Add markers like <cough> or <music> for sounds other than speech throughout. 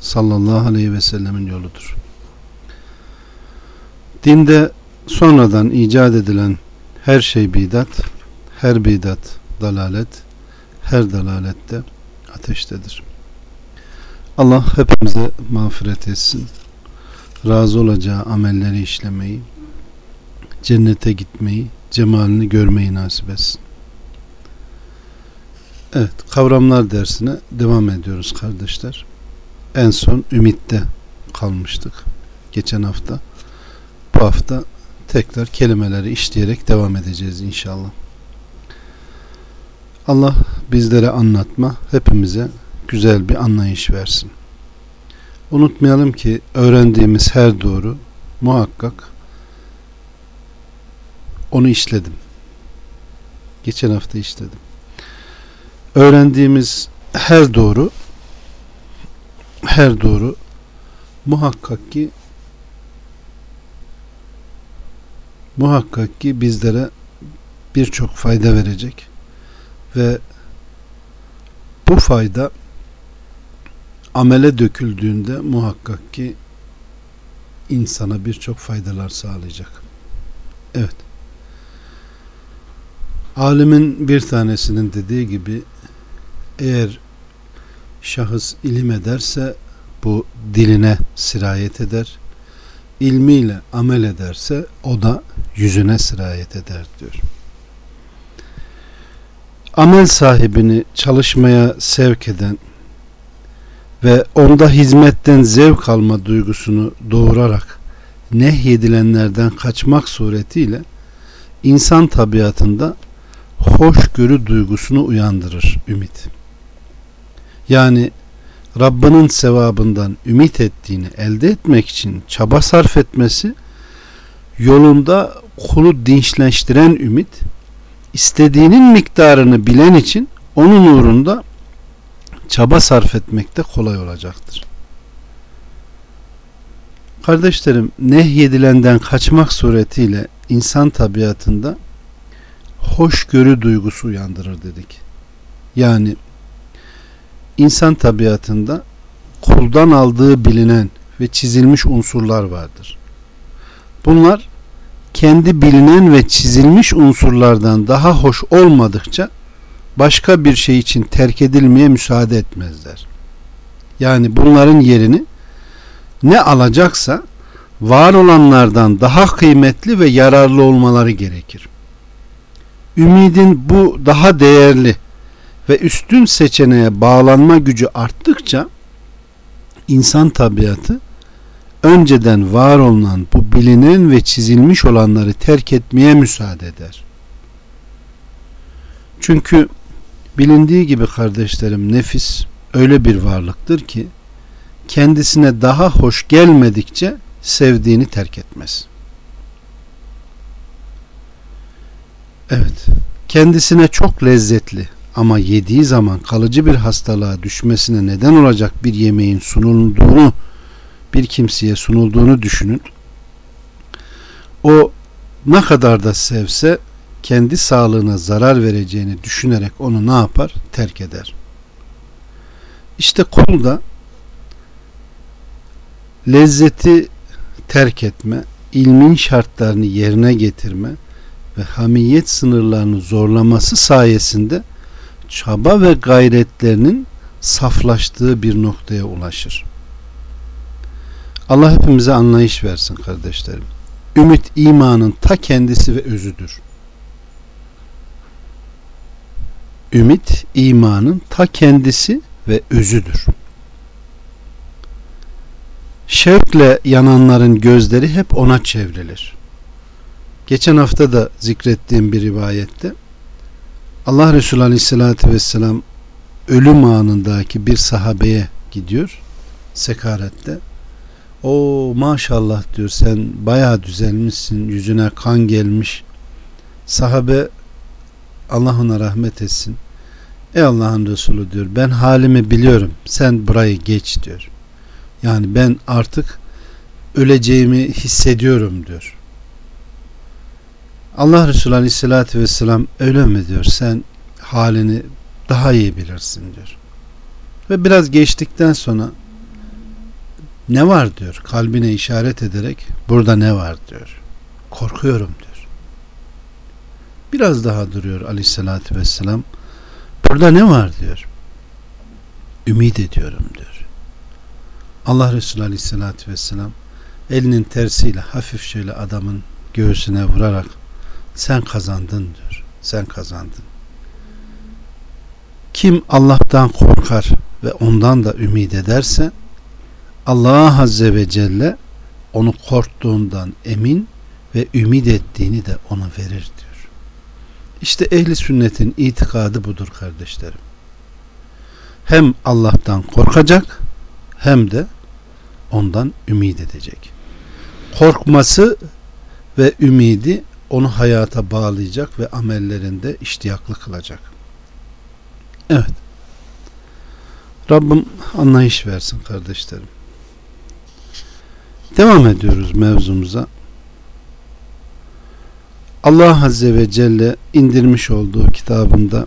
sallallahu aleyhi ve sellemin yoludur. Dinde sonradan icat edilen her şey bidat, her bidat dalalet, her dalalette ateştedir. Allah hepimize mağfiret etsin. Razı olacağı amelleri işlemeyi, cennete gitmeyi, cemalini görmeyi nasip etsin. Evet, kavramlar dersine devam ediyoruz kardeşler. En son ümitte kalmıştık. Geçen hafta. Bu hafta tekrar kelimeleri işleyerek devam edeceğiz inşallah. Allah bizlere anlatma, hepimize güzel bir anlayış versin. Unutmayalım ki öğrendiğimiz her doğru muhakkak onu işledim. Geçen hafta işledim. Öğrendiğimiz her doğru her doğru muhakkak ki muhakkak ki bizlere birçok fayda verecek ve bu fayda amele döküldüğünde muhakkak ki insana birçok faydalar sağlayacak. Evet. Alimin bir tanesinin dediği gibi eğer şahıs ilim ederse bu diline sirayet eder. İlmiyle amel ederse o da yüzüne sirayet eder diyor. Amel sahibini çalışmaya sevk eden ve onda hizmetten zevk alma duygusunu doğurarak nehyedilenlerden kaçmak suretiyle insan tabiatında hoşgörü duygusunu uyandırır ümit. Yani Rabbinin sevabından ümit ettiğini elde etmek için çaba sarf etmesi yolunda kulu dinçleştiren ümit istediğinin miktarını bilen için onun uğrunda çaba sarf etmekte kolay olacaktır. Kardeşlerim nehyedilenden kaçmak suretiyle insan tabiatında hoşgörü duygusu uyandırır dedik. Yani insan tabiatında kuldan aldığı bilinen ve çizilmiş unsurlar vardır. Bunlar kendi bilinen ve çizilmiş unsurlardan daha hoş olmadıkça başka bir şey için terk edilmeye müsaade etmezler. Yani bunların yerini ne alacaksa var olanlardan daha kıymetli ve yararlı olmaları gerekir. Ümidin bu daha değerli ve üstün seçeneğe bağlanma gücü arttıkça insan tabiatı önceden var olunan bu bilinen ve çizilmiş olanları terk etmeye müsaade eder. Çünkü bilindiği gibi kardeşlerim nefis öyle bir varlıktır ki kendisine daha hoş gelmedikçe sevdiğini terk etmez. Evet, kendisine çok lezzetli ama yediği zaman kalıcı bir hastalığa düşmesine neden olacak bir yemeğin sunulduğunu bir kimseye sunulduğunu düşünün. O ne kadar da sevse kendi sağlığına zarar vereceğini düşünerek onu ne yapar? Terk eder. İşte kul da lezzeti terk etme, ilmin şartlarını yerine getirme ve hamiyet sınırlarını zorlaması sayesinde çaba ve gayretlerinin saflaştığı bir noktaya ulaşır. Allah hepimize anlayış versin kardeşlerim. Ümit imanın ta kendisi ve özüdür. Ümit imanın ta kendisi ve özüdür. Şevkle yananların gözleri hep ona çevrilir. Geçen hafta da zikrettiğim bir rivayette Allah Resulü Aleyhisselatü Vesselam ölüm anındaki bir sahabeye gidiyor sekarette. O maşallah diyor sen bayağı düzelmişsin yüzüne kan gelmiş. Sahabe Allah ona rahmet etsin. Ey Allah'ın Resulü diyor ben halimi biliyorum sen burayı geç diyor. Yani ben artık öleceğimi hissediyorum diyor. Allah Resulü Aleyhisselatü Vesselam öyle mi diyor sen halini daha iyi bilirsin diyor. Ve biraz geçtikten sonra ne var diyor kalbine işaret ederek burada ne var diyor. Korkuyorum diyor. Biraz daha duruyor Aleyhisselatü Vesselam. Burada ne var diyor. Ümit ediyorum diyor. Allah Resulü Aleyhisselatü Vesselam elinin tersiyle hafif şöyle adamın göğsüne vurarak sen kazandın diyor. Sen kazandın. Kim Allah'tan korkar ve ondan da ümit ederse Allah Azze ve Celle onu korktuğundan emin ve ümit ettiğini de ona verir diyor. İşte ehli sünnetin itikadı budur kardeşlerim. Hem Allah'tan korkacak hem de ondan ümit edecek. Korkması ve ümidi onu hayata bağlayacak ve amellerinde iştiyaklı kılacak. Evet. Rabbim anlayış versin kardeşlerim. Devam ediyoruz mevzumuza. Allah Azze ve Celle indirmiş olduğu kitabında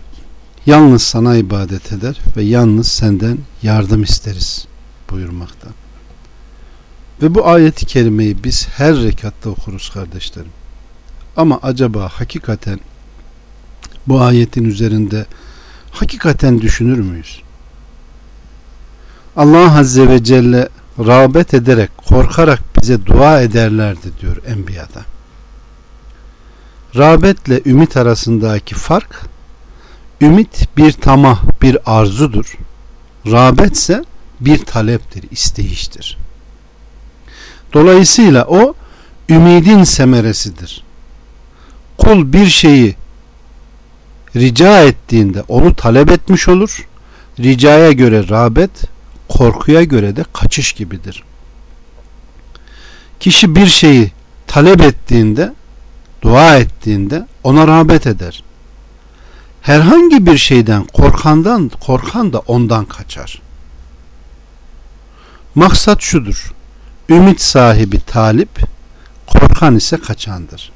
yalnız sana ibadet eder ve yalnız senden yardım isteriz buyurmakta. Ve bu ayeti kerimeyi biz her rekatta okuruz kardeşlerim. Ama acaba hakikaten bu ayetin üzerinde hakikaten düşünür müyüz? Allah Azze ve Celle rağbet ederek, korkarak bize dua ederlerdi diyor Enbiya'da. Rağbetle ümit arasındaki fark, ümit bir tamah, bir arzudur. Rağbetse bir taleptir, isteyiştir. Dolayısıyla o ümidin semeresidir. Kul bir şeyi rica ettiğinde onu talep etmiş olur. Ricaya göre rağbet, korkuya göre de kaçış gibidir. Kişi bir şeyi talep ettiğinde, dua ettiğinde ona rağbet eder. Herhangi bir şeyden korkandan korkan da ondan kaçar. Maksat şudur. Ümit sahibi talip, korkan ise kaçandır.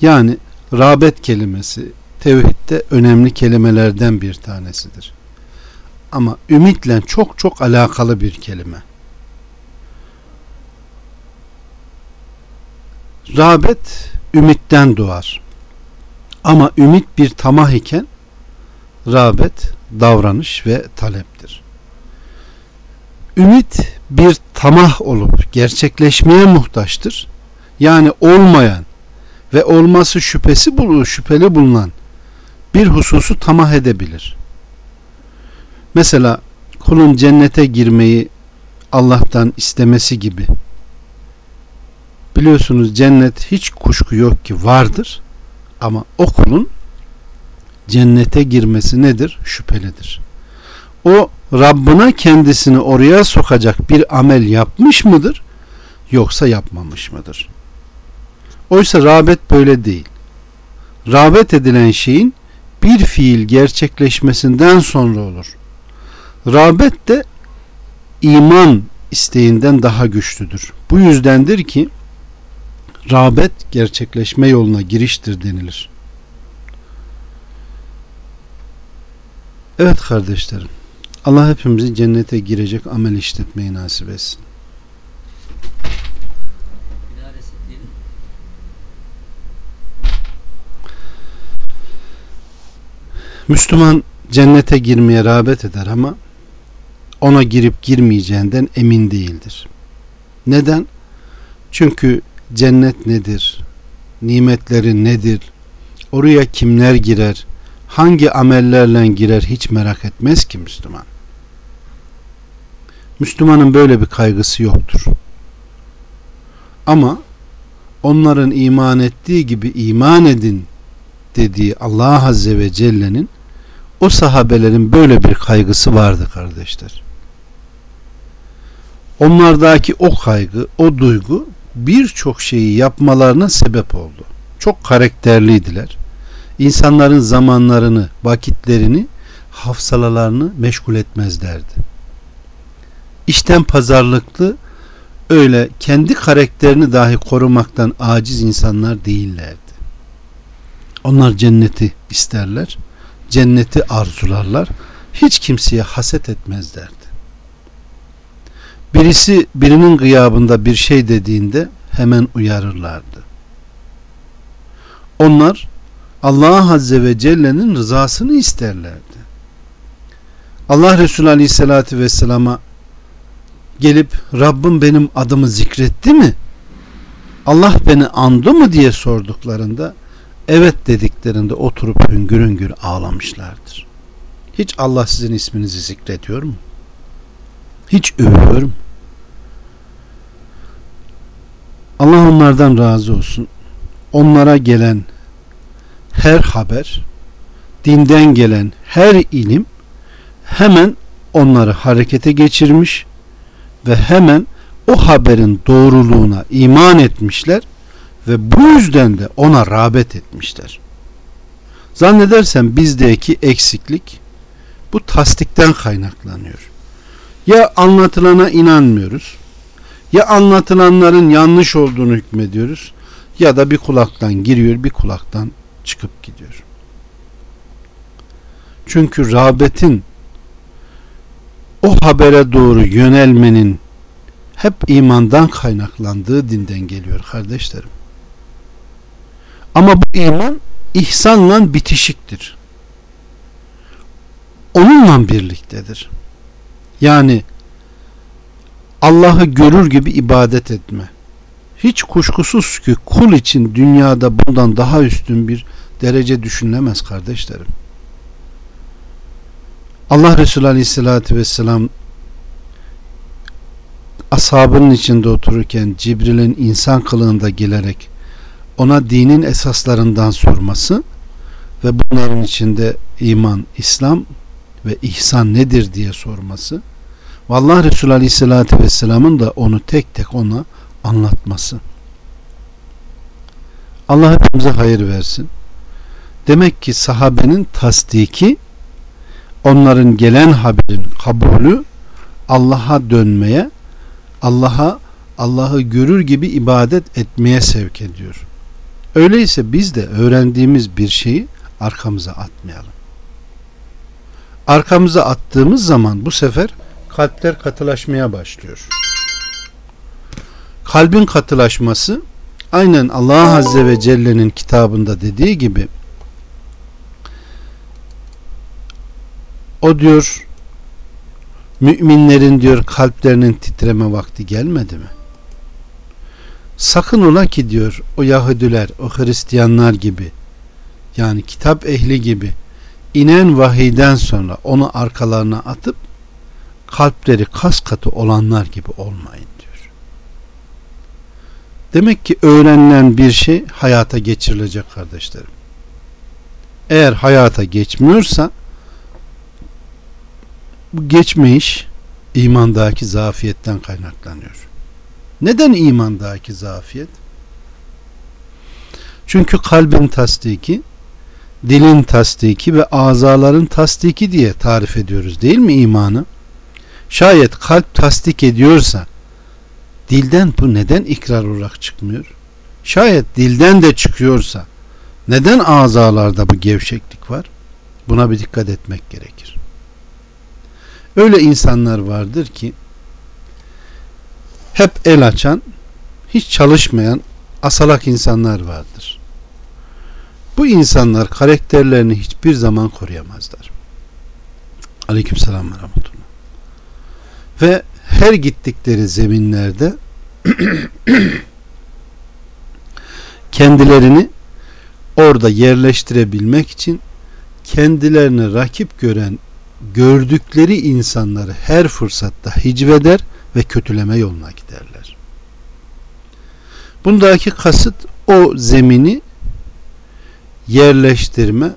Yani rağbet kelimesi tevhidde önemli kelimelerden bir tanesidir. Ama ümitle çok çok alakalı bir kelime. Rağbet ümitten doğar. Ama ümit bir tamah iken rağbet davranış ve taleptir. Ümit bir tamah olup gerçekleşmeye muhtaçtır. Yani olmayan ve olması şüphesi bulu, şüpheli bulunan bir hususu tamah edebilir. Mesela kulun cennete girmeyi Allah'tan istemesi gibi. Biliyorsunuz cennet hiç kuşku yok ki vardır ama o kulun cennete girmesi nedir? Şüphelidir. O Rabbına kendisini oraya sokacak bir amel yapmış mıdır? Yoksa yapmamış mıdır? Oysa rağbet böyle değil. Rağbet edilen şeyin bir fiil gerçekleşmesinden sonra olur. Rağbet de iman isteğinden daha güçlüdür. Bu yüzdendir ki rağbet gerçekleşme yoluna giriştir denilir. Evet kardeşlerim. Allah hepimizi cennete girecek amel işletmeyi nasip etsin. Müslüman cennete girmeye rağbet eder ama ona girip girmeyeceğinden emin değildir. Neden? Çünkü cennet nedir? Nimetleri nedir? Oraya kimler girer? Hangi amellerle girer hiç merak etmez ki Müslüman. Müslümanın böyle bir kaygısı yoktur. Ama onların iman ettiği gibi iman edin dediği Allah Azze ve Celle'nin o sahabelerin böyle bir kaygısı vardı kardeşler. onlardaki o kaygı, o duygu birçok şeyi yapmalarına sebep oldu. Çok karakterliydiler. İnsanların zamanlarını, vakitlerini, hafsalalarını meşgul etmezlerdi. İşten pazarlıklı, öyle kendi karakterini dahi korumaktan aciz insanlar değillerdi. Onlar cenneti isterler, cenneti arzularlar, hiç kimseye haset etmezlerdi. Birisi birinin gıyabında bir şey dediğinde hemen uyarırlardı. Onlar Allah Azze ve Celle'nin rızasını isterlerdi. Allah Resulü Aleyhisselatü Vesselam'a gelip Rabbim benim adımı zikretti mi? Allah beni andı mı diye sorduklarında evet dediklerinde oturup hüngür hüngür ağlamışlardır. Hiç Allah sizin isminizi zikrediyor mu? Hiç övüyor mu? Allah onlardan razı olsun. Onlara gelen her haber, dinden gelen her ilim hemen onları harekete geçirmiş ve hemen o haberin doğruluğuna iman etmişler ve bu yüzden de ona rağbet etmişler. Zannedersem bizdeki eksiklik bu tasdikten kaynaklanıyor. Ya anlatılana inanmıyoruz ya anlatılanların yanlış olduğunu hükmediyoruz ya da bir kulaktan giriyor bir kulaktan çıkıp gidiyor. Çünkü rağbetin o habere doğru yönelmenin hep imandan kaynaklandığı dinden geliyor kardeşlerim. Ama bu iman ihsanla bitişiktir. Onunla birliktedir. Yani Allah'ı görür gibi ibadet etme. Hiç kuşkusuz ki kul için dünyada bundan daha üstün bir derece düşünülemez kardeşlerim. Allah Resulü Aleyhisselatü Vesselam ashabının içinde otururken Cibril'in insan kılığında gelerek ona dinin esaslarından sorması ve bunların içinde iman, İslam ve ihsan nedir diye sorması Vallahi Resulü Aleyhisselatü Vesselam'ın da onu tek tek ona anlatması. Allah hepimize hayır versin. Demek ki sahabenin tasdiki onların gelen haberin kabulü Allah'a dönmeye Allah'a Allah'ı görür gibi ibadet etmeye sevk ediyor. Öyleyse biz de öğrendiğimiz bir şeyi arkamıza atmayalım. Arkamıza attığımız zaman bu sefer kalpler katılaşmaya başlıyor. Kalbin katılaşması aynen Allah Azze ve Celle'nin kitabında dediği gibi o diyor müminlerin diyor kalplerinin titreme vakti gelmedi mi? Sakın ola ki diyor o Yahudiler, o Hristiyanlar gibi yani kitap ehli gibi inen vahiyden sonra onu arkalarına atıp kalpleri kas katı olanlar gibi olmayın diyor. Demek ki öğrenilen bir şey hayata geçirilecek kardeşlerim. Eğer hayata geçmiyorsa bu geçmeyiş imandaki zafiyetten kaynaklanıyor. Neden imandaki zafiyet? Çünkü kalbin tasdiki, dilin tasdiki ve azaların tasdiki diye tarif ediyoruz değil mi imanı? Şayet kalp tasdik ediyorsa dilden bu neden ikrar olarak çıkmıyor? Şayet dilden de çıkıyorsa neden azalarda bu gevşeklik var? Buna bir dikkat etmek gerekir. Öyle insanlar vardır ki hep el açan, hiç çalışmayan asalak insanlar vardır. Bu insanlar karakterlerini hiçbir zaman koruyamazlar. Aleykümselam ve rahmetullah ve her gittikleri zeminlerde <clears throat> kendilerini orada yerleştirebilmek için kendilerini rakip gören gördükleri insanları her fırsatta hicveder ve kötüleme yoluna giderler. Bundaki kasıt o zemini yerleştirme,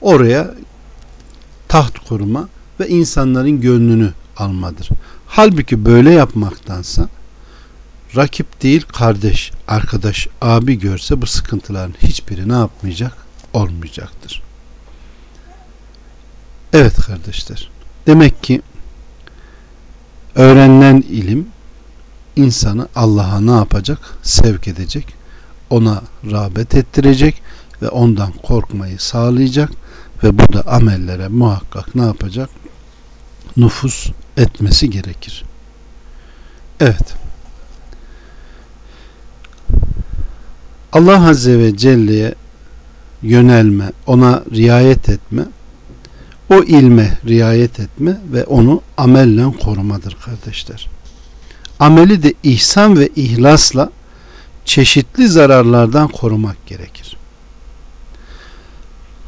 oraya taht kurma ve insanların gönlünü almadır. Halbuki böyle yapmaktansa rakip değil kardeş, arkadaş, abi görse bu sıkıntıların hiçbiri ne yapmayacak? Olmayacaktır. Evet kardeşler. Demek ki öğrenilen ilim insanı Allah'a ne yapacak? Sevk edecek. Ona rağbet ettirecek ve ondan korkmayı sağlayacak ve bu da amellere muhakkak ne yapacak? Nüfus etmesi gerekir. Evet. Allah Azze ve Celle'ye yönelme, ona riayet etme, o ilme riayet etme ve onu amelle korumadır kardeşler. Ameli de ihsan ve ihlasla çeşitli zararlardan korumak gerekir.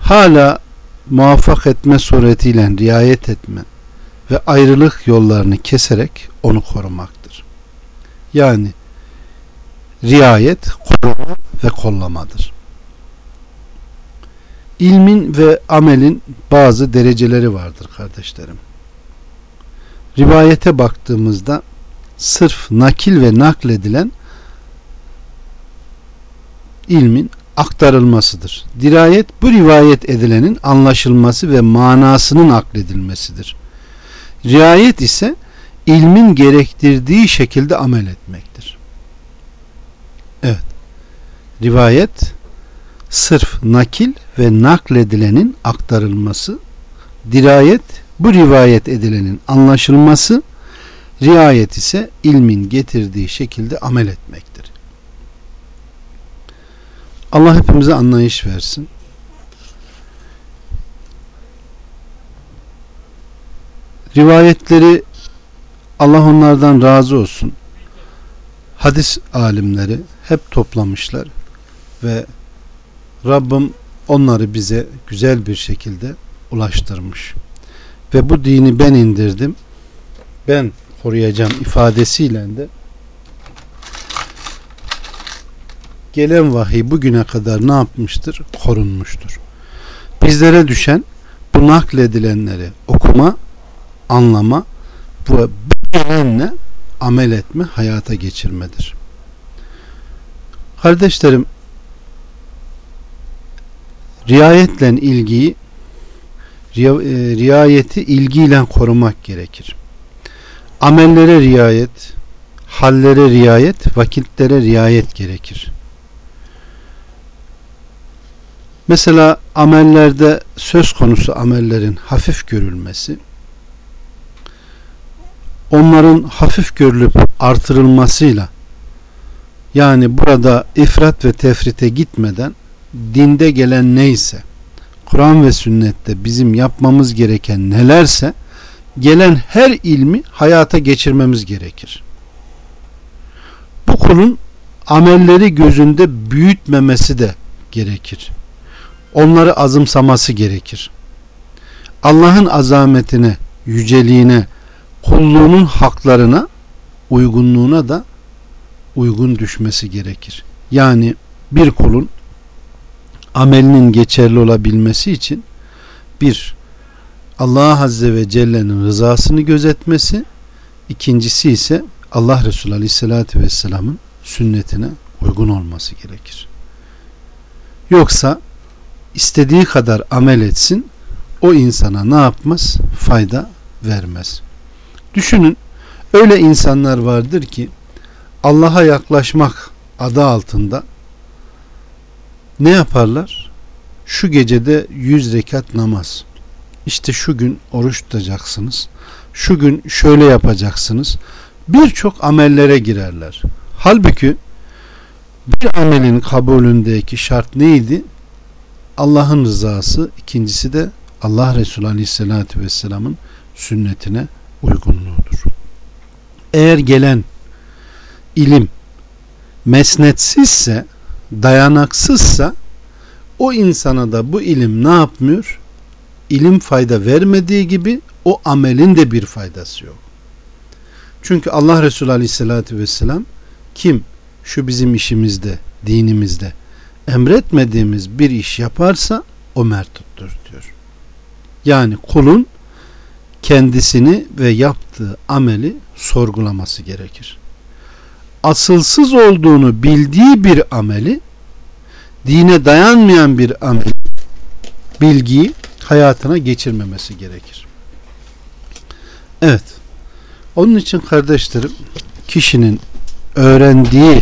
Hala muvaffak etme suretiyle riayet etme ve ayrılık yollarını keserek onu korumaktır. Yani riayet, koruma ve kollamadır. İlmin ve amelin bazı dereceleri vardır kardeşlerim. Rivayete baktığımızda sırf nakil ve nakledilen ilmin aktarılmasıdır. Dirayet bu rivayet edilenin anlaşılması ve manasının akledilmesidir. Riayet ise ilmin gerektirdiği şekilde amel etmektir. Evet. Rivayet sırf nakil ve nakledilenin aktarılması, dirayet bu rivayet edilenin anlaşılması, riayet ise ilmin getirdiği şekilde amel etmektir. Allah hepimize anlayış versin. Rivayetleri Allah onlardan razı olsun. Hadis alimleri hep toplamışlar ve Rabbim onları bize güzel bir şekilde ulaştırmış. Ve bu dini ben indirdim. Ben koruyacağım ifadesiyle de gelen vahiy bugüne kadar ne yapmıştır? Korunmuştur. Bizlere düşen bu nakledilenleri okuma, anlama bu gelenle amel etme, hayata geçirmedir. Kardeşlerim, riayetle ilgiyi e, riayeti ilgiyle korumak gerekir. Amellere riayet, hallere riayet, vakitlere riayet gerekir. Mesela amellerde söz konusu amellerin hafif görülmesi, onların hafif görülüp artırılmasıyla yani burada ifrat ve tefrite gitmeden dinde gelen neyse Kur'an ve sünnette bizim yapmamız gereken nelerse gelen her ilmi hayata geçirmemiz gerekir. Bu kulun amelleri gözünde büyütmemesi de gerekir onları azımsaması gerekir. Allah'ın azametine, yüceliğine, kulluğunun haklarına, uygunluğuna da uygun düşmesi gerekir. Yani bir kulun amelinin geçerli olabilmesi için bir Allah Azze ve Celle'nin rızasını gözetmesi ikincisi ise Allah Resulü Aleyhisselatü Vesselam'ın sünnetine uygun olması gerekir. Yoksa istediği kadar amel etsin o insana ne yapmaz? Fayda vermez. Düşünün öyle insanlar vardır ki Allah'a yaklaşmak adı altında ne yaparlar? Şu gecede yüz rekat namaz. İşte şu gün oruç tutacaksınız. Şu gün şöyle yapacaksınız. Birçok amellere girerler. Halbuki bir amelin kabulündeki şart neydi? Allah'ın rızası, ikincisi de Allah Resulü Aleyhisselatü Vesselam'ın sünnetine uygunluğudur. Eğer gelen ilim mesnetsizse, dayanaksızsa o insana da bu ilim ne yapmıyor? İlim fayda vermediği gibi o amelin de bir faydası yok. Çünkü Allah Resulü Aleyhisselatü Vesselam kim şu bizim işimizde, dinimizde emretmediğimiz bir iş yaparsa o mertuttur diyor. Yani kulun kendisini ve yaptığı ameli sorgulaması gerekir. Asılsız olduğunu bildiği bir ameli, dine dayanmayan bir amel, bilgiyi hayatına geçirmemesi gerekir. Evet. Onun için kardeşlerim, kişinin öğrendiği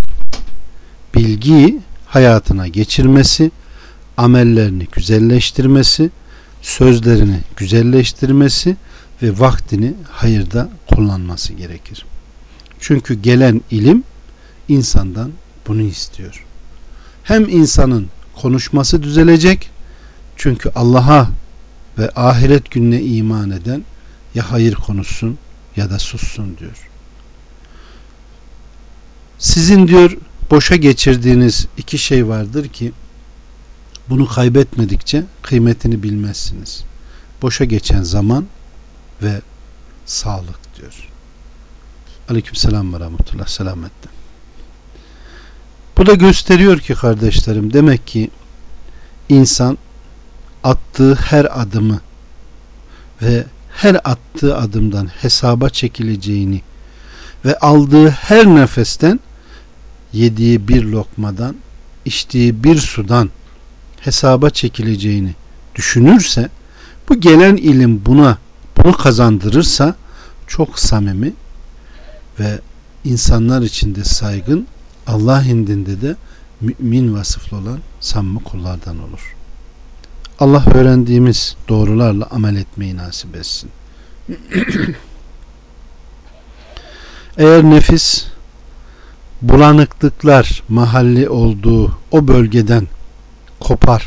bilgiyi hayatına geçirmesi, amellerini güzelleştirmesi, sözlerini güzelleştirmesi ve vaktini hayırda kullanması gerekir. Çünkü gelen ilim insandan bunu istiyor. Hem insanın konuşması düzelecek çünkü Allah'a ve ahiret gününe iman eden ya hayır konuşsun ya da sussun diyor. Sizin diyor boşa geçirdiğiniz iki şey vardır ki bunu kaybetmedikçe kıymetini bilmezsiniz. Boşa geçen zaman ve sağlık diyor. Aleyküm selam ve rahmetullah selametle. Bu da gösteriyor ki kardeşlerim demek ki insan attığı her adımı ve her attığı adımdan hesaba çekileceğini ve aldığı her nefesten yediği bir lokmadan içtiği bir sudan hesaba çekileceğini düşünürse bu gelen ilim buna bunu kazandırırsa çok samimi ve insanlar içinde saygın Allah indinde de mümin vasıflı olan samimi kullardan olur. Allah öğrendiğimiz doğrularla amel etmeyi nasip etsin. <clears throat> Eğer nefis bulanıklıklar mahalli olduğu o bölgeden kopar,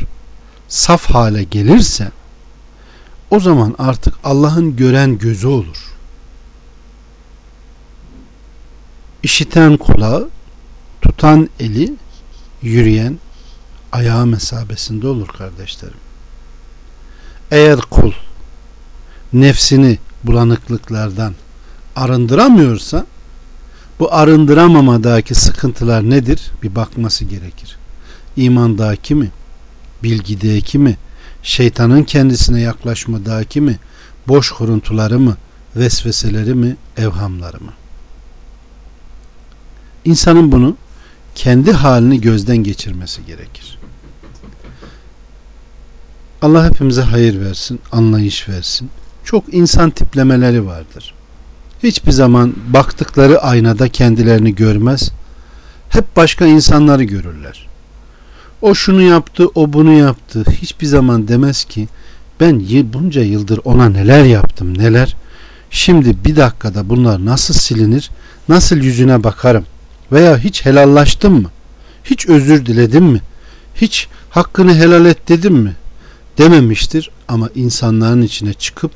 saf hale gelirse o zaman artık Allah'ın gören gözü olur. İşiten kulağı, tutan eli, yürüyen ayağı mesabesinde olur kardeşlerim. Eğer kul nefsini bulanıklıklardan arındıramıyorsa bu arındıramamadaki sıkıntılar nedir? Bir bakması gerekir. İmandaki mi? Bilgideki mi? Şeytanın kendisine yaklaşmadaki mi? Boş kuruntuları mı? Vesveseleri mi? Evhamları mı? İnsanın bunu kendi halini gözden geçirmesi gerekir. Allah hepimize hayır versin, anlayış versin. Çok insan tiplemeleri vardır. Hiçbir zaman baktıkları aynada kendilerini görmez. Hep başka insanları görürler. O şunu yaptı, o bunu yaptı. Hiçbir zaman demez ki ben bunca yıldır ona neler yaptım, neler. Şimdi bir dakikada bunlar nasıl silinir, nasıl yüzüne bakarım veya hiç helallaştım mı? Hiç özür diledim mi? Hiç hakkını helal et dedim mi? Dememiştir ama insanların içine çıkıp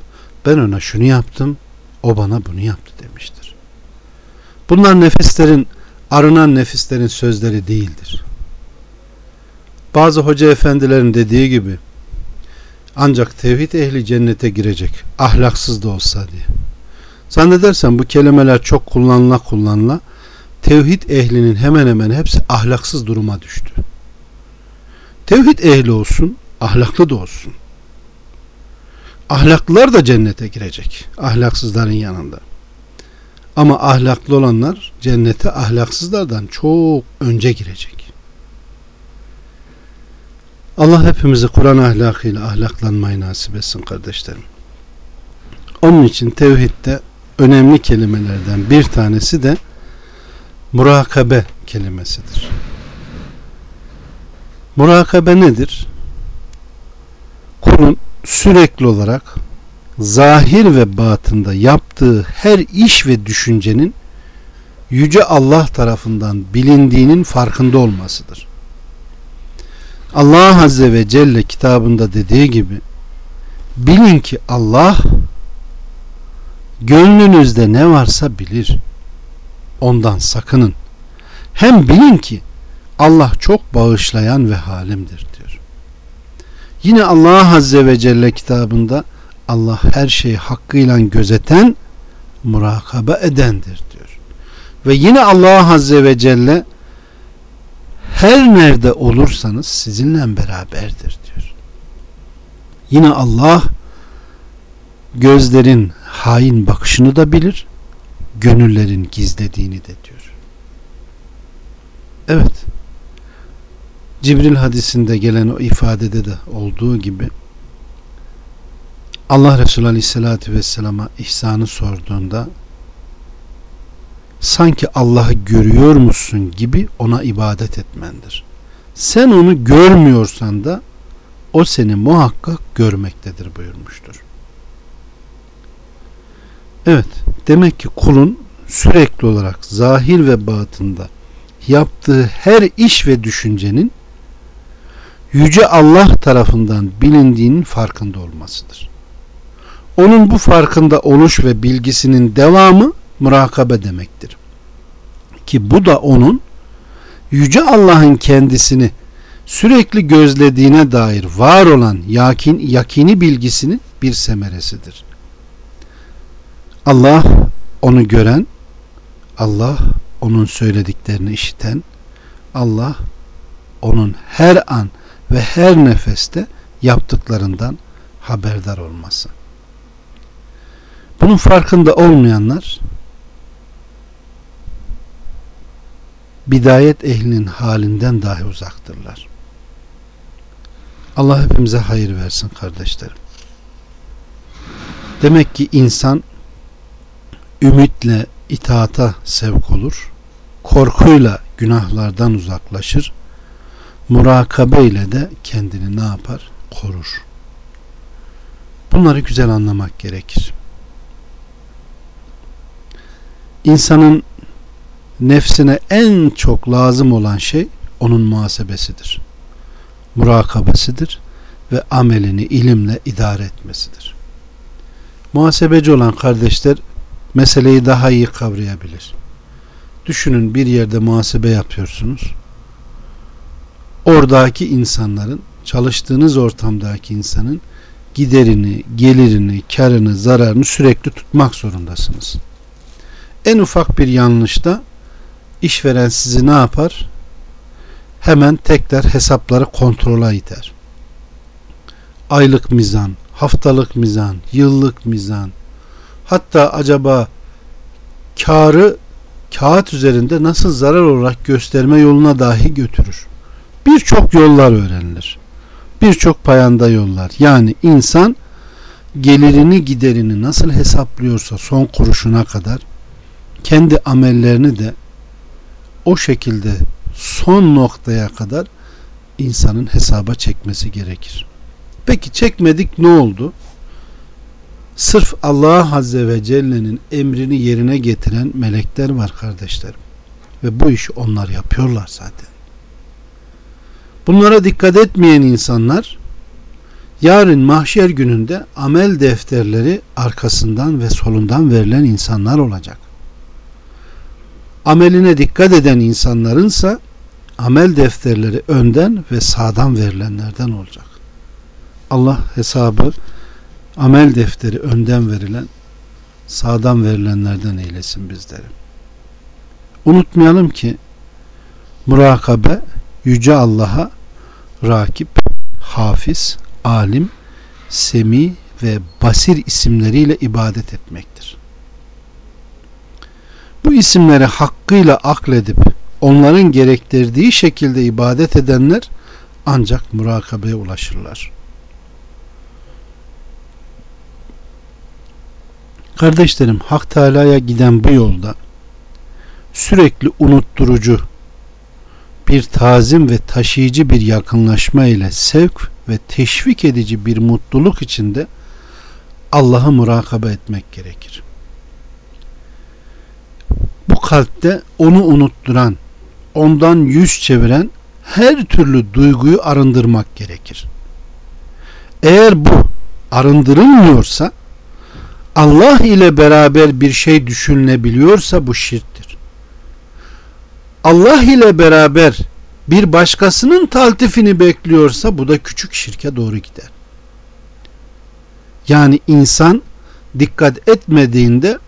ben ona şunu yaptım, o bana bunu yaptı demiştir. Bunlar nefislerin, arınan nefislerin sözleri değildir. Bazı hoca efendilerin dediği gibi ancak tevhid ehli cennete girecek ahlaksız da olsa diye. Zannedersen bu kelimeler çok kullanıla kullanıla tevhid ehlinin hemen hemen hepsi ahlaksız duruma düştü. Tevhid ehli olsun, ahlaklı da olsun. Ahlaklılar da cennete girecek. Ahlaksızların yanında. Ama ahlaklı olanlar cennete ahlaksızlardan çok önce girecek. Allah hepimizi Kur'an ahlakıyla ahlaklanmayı nasip etsin kardeşlerim. Onun için tevhidde önemli kelimelerden bir tanesi de murakabe kelimesidir. Murakabe nedir? Kulun sürekli olarak zahir ve batında yaptığı her iş ve düşüncenin Yüce Allah tarafından bilindiğinin farkında olmasıdır. Allah Azze ve Celle kitabında dediği gibi bilin ki Allah gönlünüzde ne varsa bilir. Ondan sakının. Hem bilin ki Allah çok bağışlayan ve halimdir diyor. Yine Allah Azze ve Celle kitabında Allah her şeyi hakkıyla gözeten, murakabe edendir diyor. Ve yine Allah Azze ve Celle her nerede olursanız sizinle beraberdir diyor. Yine Allah gözlerin hain bakışını da bilir, gönüllerin gizlediğini de diyor. Evet. Cibril hadisinde gelen o ifadede de olduğu gibi Allah Resulü Aleyhisselatü Vesselam'a ihsanı sorduğunda sanki Allah'ı görüyor musun gibi ona ibadet etmendir. Sen onu görmüyorsan da o seni muhakkak görmektedir buyurmuştur. Evet, demek ki kulun sürekli olarak zahir ve batında yaptığı her iş ve düşüncenin Yüce Allah tarafından bilindiğinin farkında olmasıdır. Onun bu farkında oluş ve bilgisinin devamı murakabe demektir. Ki bu da onun Yüce Allah'ın kendisini sürekli gözlediğine dair var olan yakin, yakini bilgisinin bir semeresidir. Allah onu gören, Allah onun söylediklerini işiten, Allah onun her an ve her nefeste yaptıklarından haberdar olması. Bunun farkında olmayanlar bidayet ehlinin halinden dahi uzaktırlar. Allah hepimize hayır versin kardeşlerim. Demek ki insan ümitle itaata sevk olur, korkuyla günahlardan uzaklaşır, murakabe ile de kendini ne yapar? Korur. Bunları güzel anlamak gerekir. İnsanın nefsine en çok lazım olan şey onun muhasebesidir. Murakabesidir ve amelini ilimle idare etmesidir. Muhasebeci olan kardeşler meseleyi daha iyi kavrayabilir. Düşünün bir yerde muhasebe yapıyorsunuz. Oradaki insanların, çalıştığınız ortamdaki insanın giderini, gelirini, karını, zararını sürekli tutmak zorundasınız. En ufak bir yanlışta işveren sizi ne yapar? Hemen tekrar hesapları kontrola iter. Aylık mizan, haftalık mizan, yıllık mizan, hatta acaba karı kağıt üzerinde nasıl zarar olarak gösterme yoluna dahi götürür. Birçok yollar öğrenilir. Birçok payanda yollar. Yani insan gelirini giderini nasıl hesaplıyorsa son kuruşuna kadar kendi amellerini de o şekilde son noktaya kadar insanın hesaba çekmesi gerekir. Peki çekmedik ne oldu? Sırf Allah Azze ve Celle'nin emrini yerine getiren melekler var kardeşlerim. Ve bu işi onlar yapıyorlar zaten. Bunlara dikkat etmeyen insanlar yarın mahşer gününde amel defterleri arkasından ve solundan verilen insanlar olacak ameline dikkat eden insanlarınsa amel defterleri önden ve sağdan verilenlerden olacak. Allah hesabı amel defteri önden verilen sağdan verilenlerden eylesin bizleri. Unutmayalım ki murakabe yüce Allah'a rakip, hafiz, alim, semi ve basir isimleriyle ibadet etmektir. Bu isimleri hakkıyla akledip onların gerektirdiği şekilde ibadet edenler ancak murakabeye ulaşırlar. Kardeşlerim Hak Teala'ya giden bu yolda sürekli unutturucu bir tazim ve taşıyıcı bir yakınlaşma ile sevk ve teşvik edici bir mutluluk içinde Allah'ı murakabe etmek gerekir bu kalpte onu unutturan, ondan yüz çeviren her türlü duyguyu arındırmak gerekir. Eğer bu arındırılmıyorsa Allah ile beraber bir şey düşünülebiliyorsa bu şirktir. Allah ile beraber bir başkasının taltifini bekliyorsa bu da küçük şirke doğru gider. Yani insan dikkat etmediğinde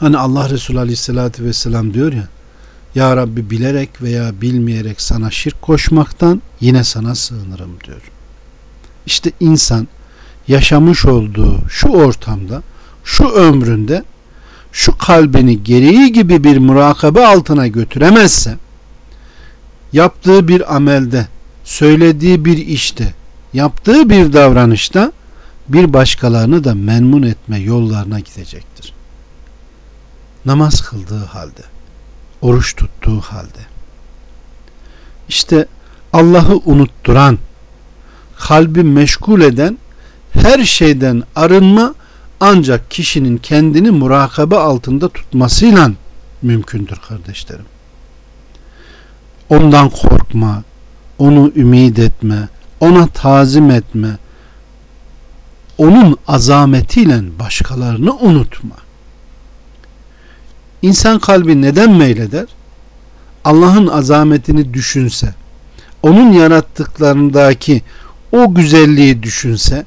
Hani Allah Resulü Aleyhisselatü Vesselam diyor ya Ya Rabbi bilerek veya bilmeyerek sana şirk koşmaktan yine sana sığınırım diyor. İşte insan yaşamış olduğu şu ortamda şu ömründe şu kalbini gereği gibi bir murakabe altına götüremezse yaptığı bir amelde, söylediği bir işte, yaptığı bir davranışta bir başkalarını da memnun etme yollarına gidecektir. Namaz kıldığı halde, oruç tuttuğu halde. İşte Allah'ı unutturan, kalbi meşgul eden her şeyden arınma ancak kişinin kendini murakabe altında tutmasıyla mümkündür kardeşlerim. Ondan korkma, onu ümit etme, ona tazim etme, onun azametiyle başkalarını unutma. İnsan kalbi neden meyleder? Allah'ın azametini düşünse, onun yarattıklarındaki o güzelliği düşünse,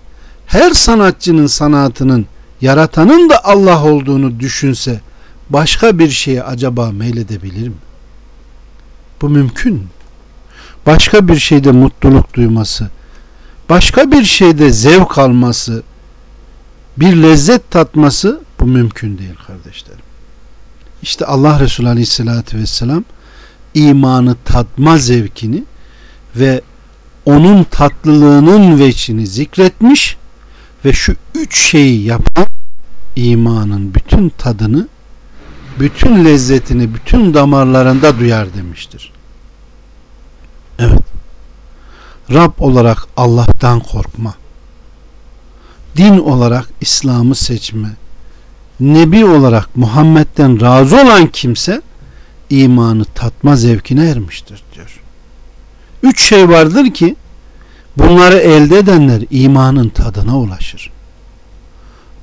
her sanatçının sanatının yaratanın da Allah olduğunu düşünse başka bir şeye acaba meyledebilir mi? Bu mümkün. Başka bir şeyde mutluluk duyması, başka bir şeyde zevk alması, bir lezzet tatması bu mümkün değil kardeşlerim. İşte Allah Resulü Aleyhisselatü Vesselam imanı tatma zevkini ve onun tatlılığının veçini zikretmiş ve şu üç şeyi yapan imanın bütün tadını, bütün lezzetini, bütün damarlarında duyar demiştir. Evet. Rab olarak Allah'tan korkma. Din olarak İslam'ı seçme. Nebi olarak Muhammed'den razı olan kimse imanı tatma zevkine ermiştir diyor. Üç şey vardır ki bunları elde edenler imanın tadına ulaşır.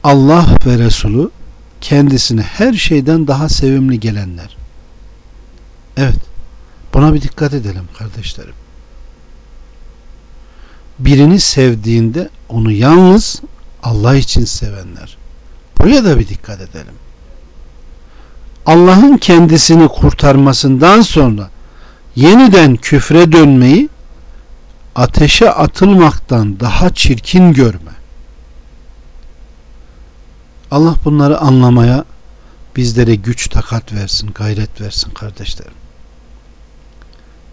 Allah ve Resulü kendisine her şeyden daha sevimli gelenler. Evet. Buna bir dikkat edelim kardeşlerim. Birini sevdiğinde onu yalnız Allah için sevenler. Buraya da bir dikkat edelim. Allah'ın kendisini kurtarmasından sonra yeniden küfre dönmeyi ateşe atılmaktan daha çirkin görme. Allah bunları anlamaya bizlere güç takat versin, gayret versin kardeşlerim.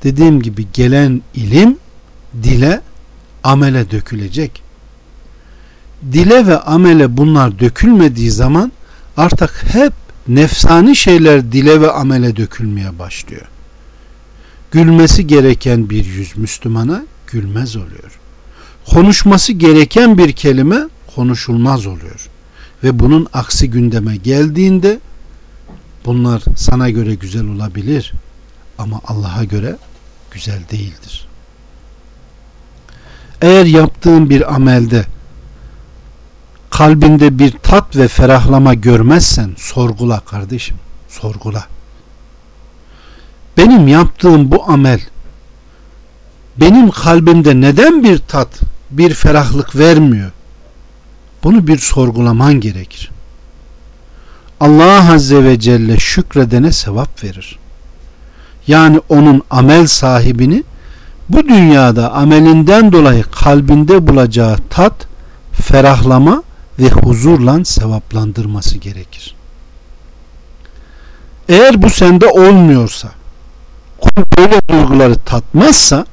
Dediğim gibi gelen ilim dile, amele dökülecek. Dile ve amele bunlar dökülmediği zaman artık hep nefsani şeyler dile ve amele dökülmeye başlıyor. Gülmesi gereken bir yüz Müslümana gülmez oluyor. Konuşması gereken bir kelime konuşulmaz oluyor. Ve bunun aksi gündeme geldiğinde bunlar sana göre güzel olabilir ama Allah'a göre güzel değildir. Eğer yaptığın bir amelde kalbinde bir tat ve ferahlama görmezsen sorgula kardeşim, sorgula. Benim yaptığım bu amel benim kalbimde neden bir tat, bir ferahlık vermiyor? Bunu bir sorgulaman gerekir. Allah Azze ve Celle şükredene sevap verir. Yani onun amel sahibini bu dünyada amelinden dolayı kalbinde bulacağı tat, ferahlama ve huzurla sevaplandırması gerekir. Eğer bu sende olmuyorsa, kul böyle duyguları tatmazsa,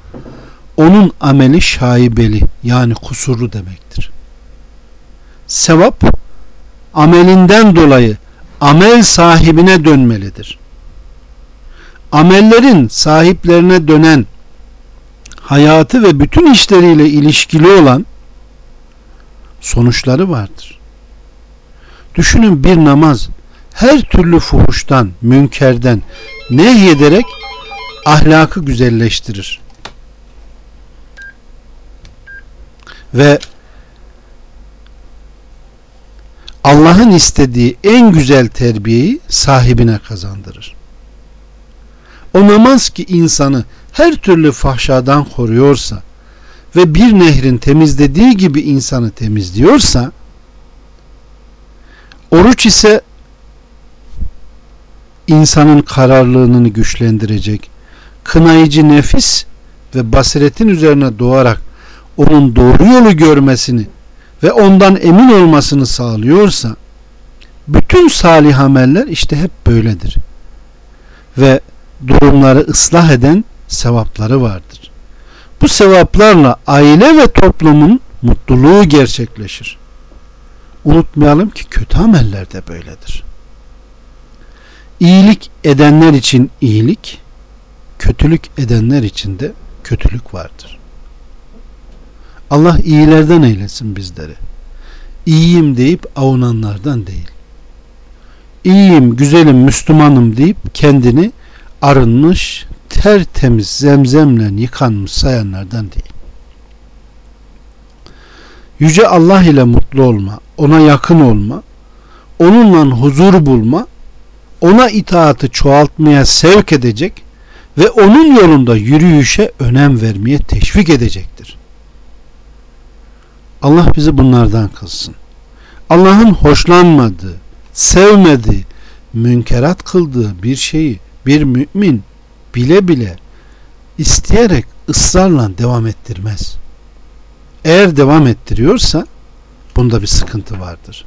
onun ameli şaibeli yani kusurlu demektir. Sevap amelinden dolayı amel sahibine dönmelidir. Amellerin sahiplerine dönen hayatı ve bütün işleriyle ilişkili olan sonuçları vardır. Düşünün bir namaz her türlü fuhuştan, münkerden nehyederek ahlakı güzelleştirir. Ve Allah'ın istediği en güzel terbiyeyi sahibine kazandırır. O namaz ki insanı her türlü fahşadan koruyorsa ve bir nehrin temizlediği gibi insanı temizliyorsa oruç ise insanın kararlılığını güçlendirecek kınayıcı nefis ve basiretin üzerine doğarak onun doğru yolu görmesini ve ondan emin olmasını sağlıyorsa Bütün salih ameller işte hep böyledir. Ve durumları ıslah eden sevapları vardır. Bu sevaplarla aile ve toplumun mutluluğu gerçekleşir. Unutmayalım ki kötü ameller de böyledir. İyilik edenler için iyilik, kötülük edenler için de kötülük vardır. Allah iyilerden eylesin bizleri. İyiyim deyip avunanlardan değil. İyiyim, güzelim, Müslümanım deyip kendini arınmış, tertemiz zemzemle yıkanmış sayanlardan değil. Yüce Allah ile mutlu olma, ona yakın olma, onunla huzur bulma, ona itaatı çoğaltmaya sevk edecek ve onun yolunda yürüyüşe önem vermeye teşvik edecektir. Allah bizi bunlardan kılsın. Allah'ın hoşlanmadığı, sevmediği, münkerat kıldığı bir şeyi bir mümin bile bile isteyerek ısrarla devam ettirmez. Eğer devam ettiriyorsa bunda bir sıkıntı vardır.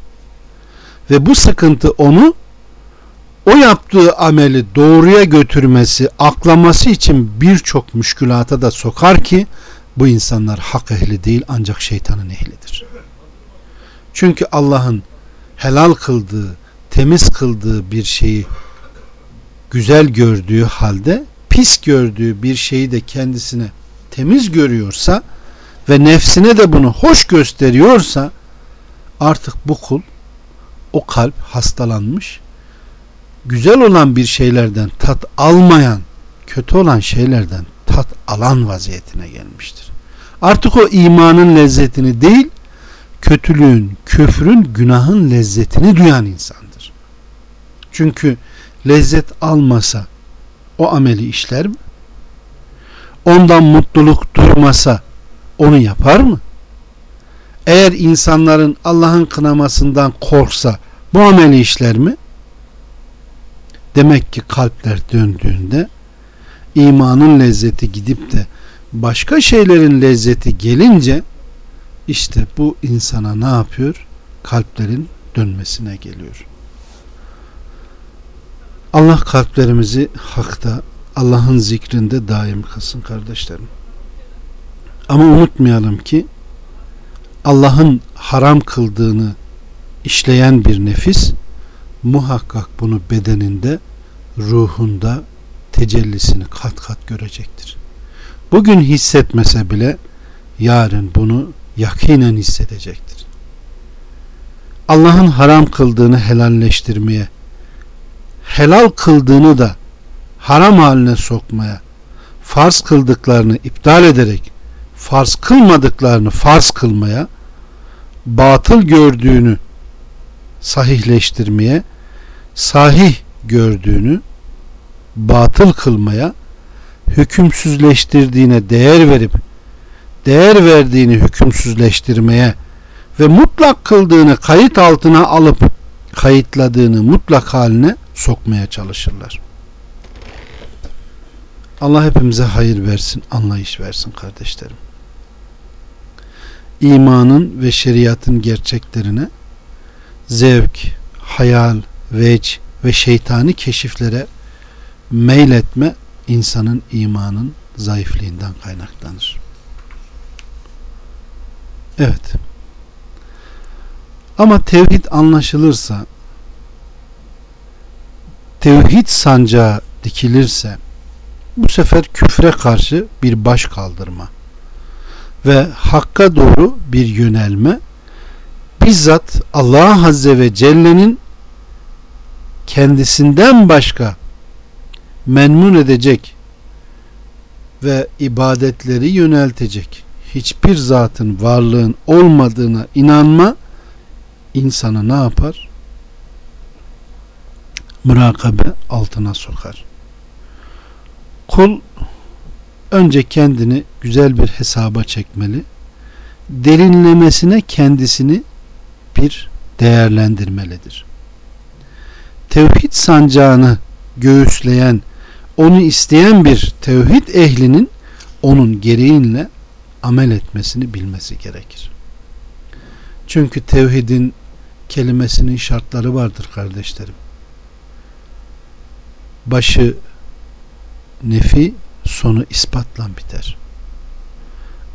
Ve bu sıkıntı onu o yaptığı ameli doğruya götürmesi, aklaması için birçok müşkülata da sokar ki bu insanlar hak ehli değil ancak şeytanın ehlidir. Çünkü Allah'ın helal kıldığı, temiz kıldığı bir şeyi güzel gördüğü halde pis gördüğü bir şeyi de kendisine temiz görüyorsa ve nefsine de bunu hoş gösteriyorsa artık bu kul o kalp hastalanmış güzel olan bir şeylerden tat almayan kötü olan şeylerden tat alan vaziyetine gelmiştir. Artık o imanın lezzetini değil kötülüğün, küfrün, günahın lezzetini duyan insandır. Çünkü lezzet almasa o ameli işler mi? Ondan mutluluk duymasa onu yapar mı? Eğer insanların Allah'ın kınamasından korksa bu ameli işler mi? Demek ki kalpler döndüğünde imanın lezzeti gidip de başka şeylerin lezzeti gelince işte bu insana ne yapıyor? Kalplerin dönmesine geliyor. Allah kalplerimizi hakta, Allah'ın zikrinde daim kılsın kardeşlerim. Ama unutmayalım ki Allah'ın haram kıldığını işleyen bir nefis muhakkak bunu bedeninde, ruhunda tecellisini kat kat görecektir. Bugün hissetmese bile yarın bunu yakinen hissedecektir. Allah'ın haram kıldığını helalleştirmeye, helal kıldığını da haram haline sokmaya, farz kıldıklarını iptal ederek farz kılmadıklarını farz kılmaya, batıl gördüğünü sahihleştirmeye, sahih gördüğünü batıl kılmaya, hükümsüzleştirdiğine değer verip değer verdiğini hükümsüzleştirmeye ve mutlak kıldığını kayıt altına alıp kayıtladığını mutlak haline sokmaya çalışırlar. Allah hepimize hayır versin, anlayış versin kardeşlerim. İmanın ve şeriatın gerçeklerine zevk, hayal, veç ve şeytani keşiflere meyletme insanın imanın zayıflığından kaynaklanır. Evet. Ama tevhid anlaşılırsa tevhid sancağı dikilirse bu sefer küfre karşı bir baş kaldırma ve hakka doğru bir yönelme bizzat Allah Azze ve Celle'nin kendisinden başka memnun edecek ve ibadetleri yöneltecek hiçbir zatın varlığın olmadığına inanma insanı ne yapar? Mürakabe altına sokar. Kul önce kendini güzel bir hesaba çekmeli. Derinlemesine kendisini bir değerlendirmelidir. Tevhid sancağını göğüsleyen, onu isteyen bir tevhid ehlinin onun gereğinle amel etmesini bilmesi gerekir. Çünkü tevhidin kelimesinin şartları vardır kardeşlerim. Başı nefi, sonu ispatla biter.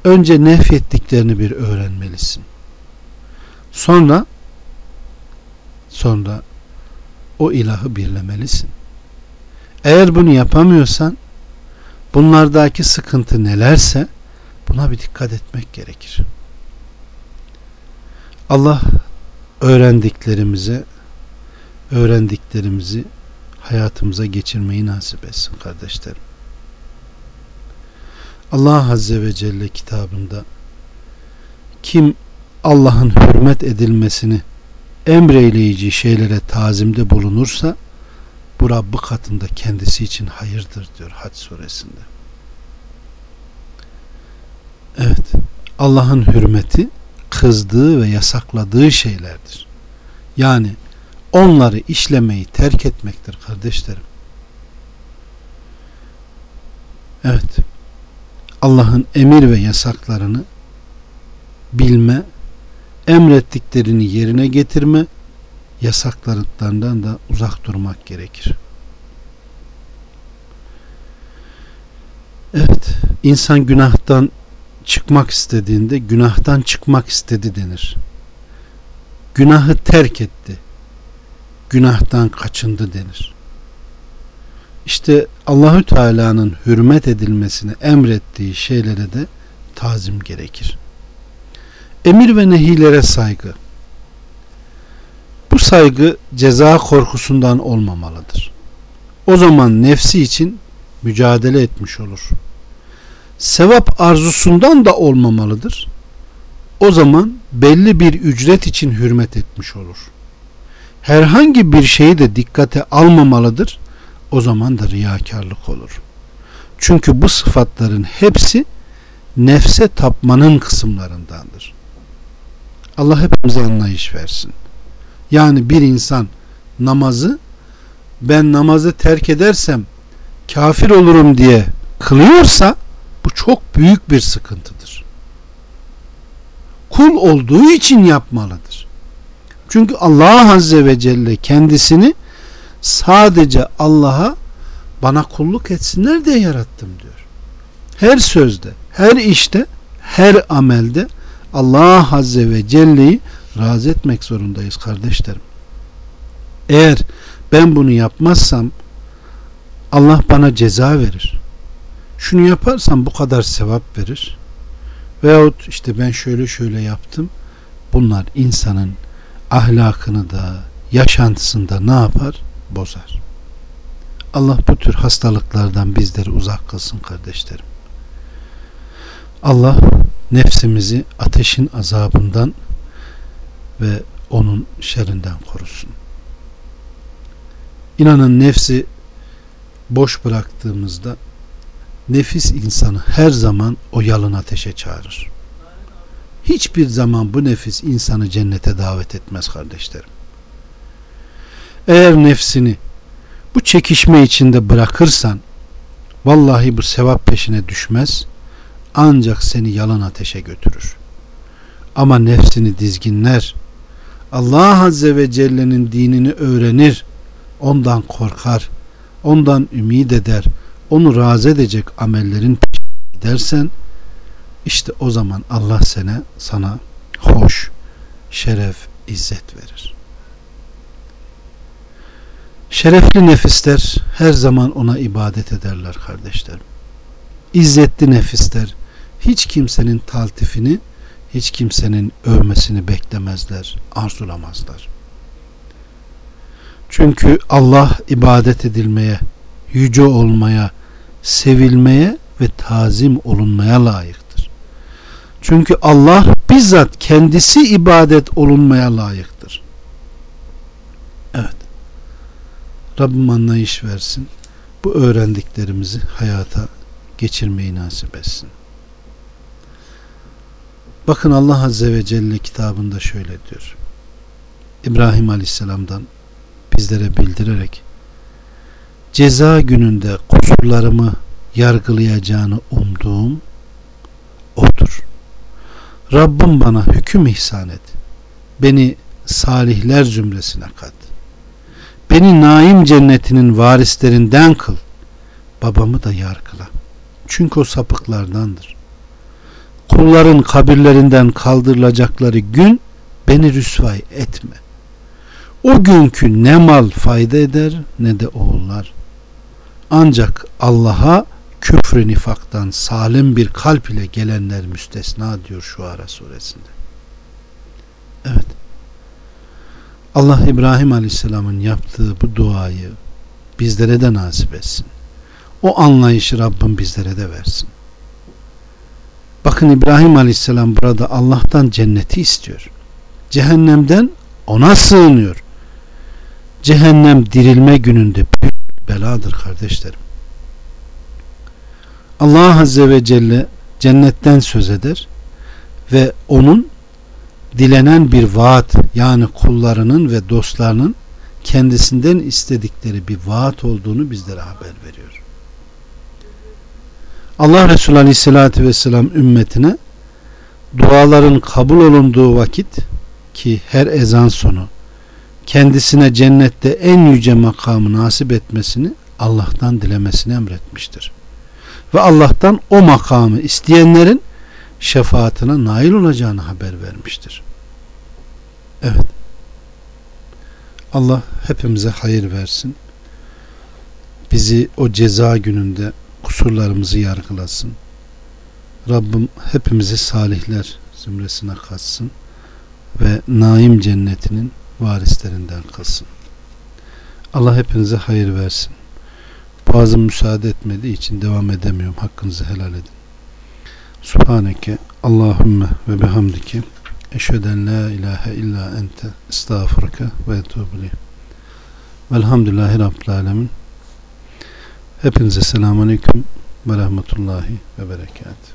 Önce nefyettiklerini bir öğrenmelisin. Sonra sonra o ilahı birlemelisin. Eğer bunu yapamıyorsan bunlardaki sıkıntı nelerse buna bir dikkat etmek gerekir. Allah öğrendiklerimize öğrendiklerimizi hayatımıza geçirmeyi nasip etsin kardeşlerim. Allah Azze ve Celle kitabında kim Allah'ın hürmet edilmesini emreyleyici şeylere tazimde bulunursa bu Rabbi katında kendisi için hayırdır diyor Hac suresinde. Evet. Allah'ın hürmeti kızdığı ve yasakladığı şeylerdir. Yani onları işlemeyi terk etmektir kardeşlerim. Evet. Allah'ın emir ve yasaklarını bilme, emrettiklerini yerine getirme, yasaklarından da uzak durmak gerekir. Evet, insan günahtan çıkmak istediğinde günahtan çıkmak istedi denir. Günahı terk etti. Günahtan kaçındı denir. İşte Allahü Teala'nın hürmet edilmesini emrettiği şeylere de tazim gerekir. Emir ve nehilere saygı. Bu saygı ceza korkusundan olmamalıdır. O zaman nefsi için mücadele etmiş olur. Sevap arzusundan da olmamalıdır. O zaman belli bir ücret için hürmet etmiş olur. Herhangi bir şeyi de dikkate almamalıdır. O zaman da riyakarlık olur. Çünkü bu sıfatların hepsi nefse tapmanın kısımlarındandır. Allah hepimize anlayış versin. Yani bir insan namazı ben namazı terk edersem kafir olurum diye kılıyorsa bu çok büyük bir sıkıntıdır. Kul olduğu için yapmalıdır. Çünkü Allah Azze ve Celle kendisini sadece Allah'a bana kulluk etsinler diye yarattım diyor. Her sözde, her işte, her amelde Allah Azze ve Celle'yi razı etmek zorundayız kardeşlerim. Eğer ben bunu yapmazsam Allah bana ceza verir. Şunu yaparsam bu kadar sevap verir. Veyahut işte ben şöyle şöyle yaptım. Bunlar insanın ahlakını da yaşantısında ne yapar? Bozar. Allah bu tür hastalıklardan bizleri uzak kılsın kardeşlerim. Allah nefsimizi ateşin azabından ve onun şerrinden korusun. İnanın nefsi boş bıraktığımızda nefis insanı her zaman o yalın ateşe çağırır. Hiçbir zaman bu nefis insanı cennete davet etmez kardeşlerim. Eğer nefsini bu çekişme içinde bırakırsan vallahi bu sevap peşine düşmez ancak seni yalan ateşe götürür. Ama nefsini dizginler Allah Azze ve Celle'nin dinini öğrenir ondan korkar ondan ümit eder onu razı edecek amellerin peşine gidersen işte o zaman Allah sana, sana hoş, şeref, izzet verir. Şerefli nefisler her zaman ona ibadet ederler kardeşlerim. İzzetli nefisler hiç kimsenin taltifini, hiç kimsenin övmesini beklemezler, arzulamazlar. Çünkü Allah ibadet edilmeye, yüce olmaya, sevilmeye ve tazim olunmaya layıktır. Çünkü Allah bizzat kendisi ibadet olunmaya layıktır. Evet. Rabbim anlayış versin. Bu öğrendiklerimizi hayata geçirmeyi nasip etsin. Bakın Allah Azze ve Celle kitabında şöyle diyor. İbrahim Aleyhisselam'dan bizlere bildirerek ceza gününde kusurlarımı yargılayacağını umduğum odur. Rabbim bana hüküm ihsan et. Beni salihler zümresine kat. Beni naim cennetinin varislerinden kıl. Babamı da yargıla. Çünkü o sapıklardandır. Kulların kabirlerinden kaldırılacakları gün beni rüsvay etme. O günkü ne mal fayda eder ne de oğullar. Ancak Allah'a küfrü nifaktan salim bir kalp ile gelenler müstesna diyor şu ara suresinde. Evet. Allah İbrahim Aleyhisselam'ın yaptığı bu duayı bizlere de nasip etsin. O anlayışı Rabbim bizlere de versin. Bakın İbrahim Aleyhisselam burada Allah'tan cenneti istiyor. Cehennemden ona sığınıyor. Cehennem dirilme gününde büyük beladır kardeşlerim. Allah Azze ve Celle cennetten söz eder ve onun dilenen bir vaat yani kullarının ve dostlarının kendisinden istedikleri bir vaat olduğunu bizlere haber veriyor. Allah Resulü Aleyhisselatü Vesselam ümmetine duaların kabul olunduğu vakit ki her ezan sonu kendisine cennette en yüce makamı nasip etmesini Allah'tan dilemesini emretmiştir. Ve Allah'tan o makamı isteyenlerin şefaatine nail olacağını haber vermiştir. Evet. Allah hepimize hayır versin. Bizi o ceza gününde kusurlarımızı yargılasın. Rabbim hepimizi salihler zümresine katsın ve naim cennetinin varislerinden kılsın. Allah hepinize hayır versin. Boğazım müsaade etmediği için devam edemiyorum. Hakkınızı helal edin. Subhaneke Allahümme ve bihamdike eşheden la ilahe illa ente estağfurke ve etubili. Velhamdülillahi Rabbil Alemin. Hepinize selamun aleyküm ve rahmetullahi ve berekat.